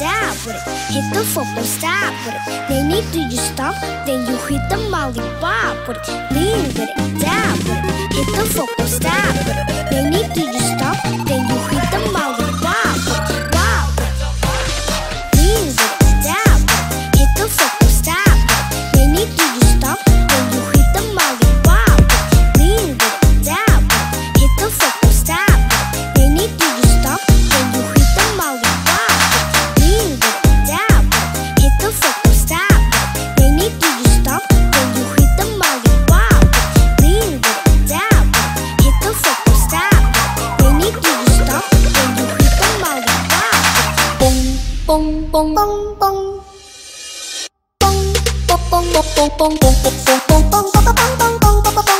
down with it. Hit the football stop with it. They need to you stop, then you hit the lollipop with it. Lean with it down. bong bong bong bong Bong bong bong bong bong bong bong bong bong bong bong bong bong bong.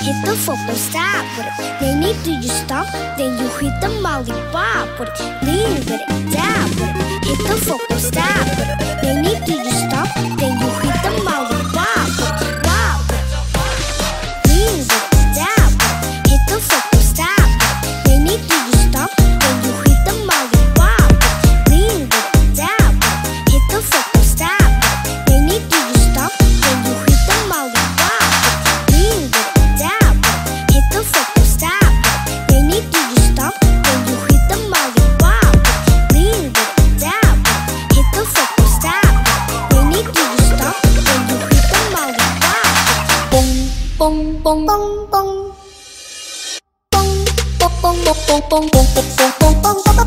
hit the football stop it. Then after you stop, then you hit the lollipop with it. Lean with it, down with it. Hit the football stop it. Then after you stop, then you hit the lollipop. bong bong bong bong bong bong bong bong bong bong bong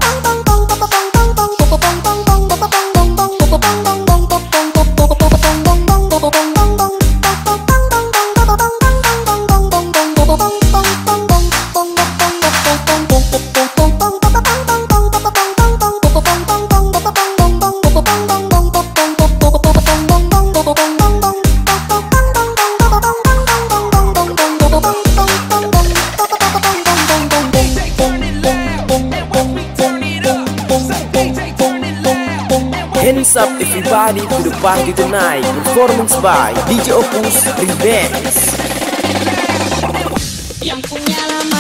What's up everybody? To the party tonight. Performance by DJ Opus Revenge Yang punya lama